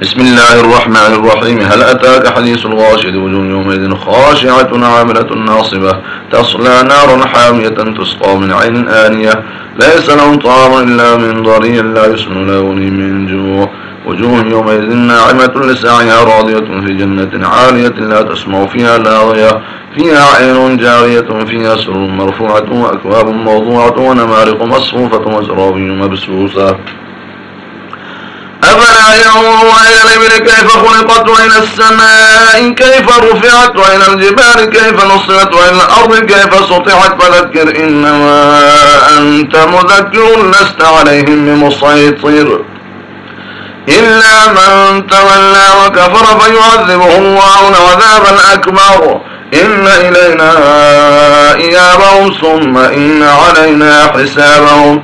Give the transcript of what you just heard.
بسم الله الرحمن الرحيم هل أتاك حديث الغاشد وجوه يومئذ خاشعة عاملة ناصبة تصلى نارا حامية تسقى من عين آنية ليس لهم طعام إلا من ضريع لا يسمن لوني من جوع وجوه يومئذ ناعمة لسعيها راضية في جنة عالية لا تسمع فيها لاغية فيها عين جارية فيها سر مرفوعة وأكواب موضوعة ونمارق مصفوفة وزرابي مبسوسة أفلا ينظرون إلى الإبل كيف خلقت وإلى السماء كيف رفعت وإلى الجبال كيف نصرت وإلى الأرض كيف سطحت فذكر إنما أنت مذكر لست عليهم بمسيطر إلا من تولى وكفر فيعذبه الله العذاب الأكبر إن إلينا إيابهم ثم إن علينا حسابهم